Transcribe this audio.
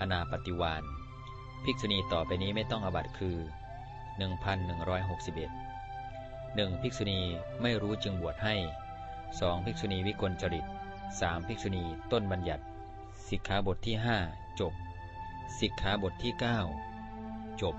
อนาปฏิวานภิกษุณีต่อไปนี้ไม่ต้องอบัตคือ 1161 1. ภิกษุณีไม่รู้จึงบวชให้ 2. ภิกษุณีวิกลจริต 3. ภิกษุณีต้นบัญญัติ สิกขาบทที่ 5 จบ สิกขาบทที่ 9 จบ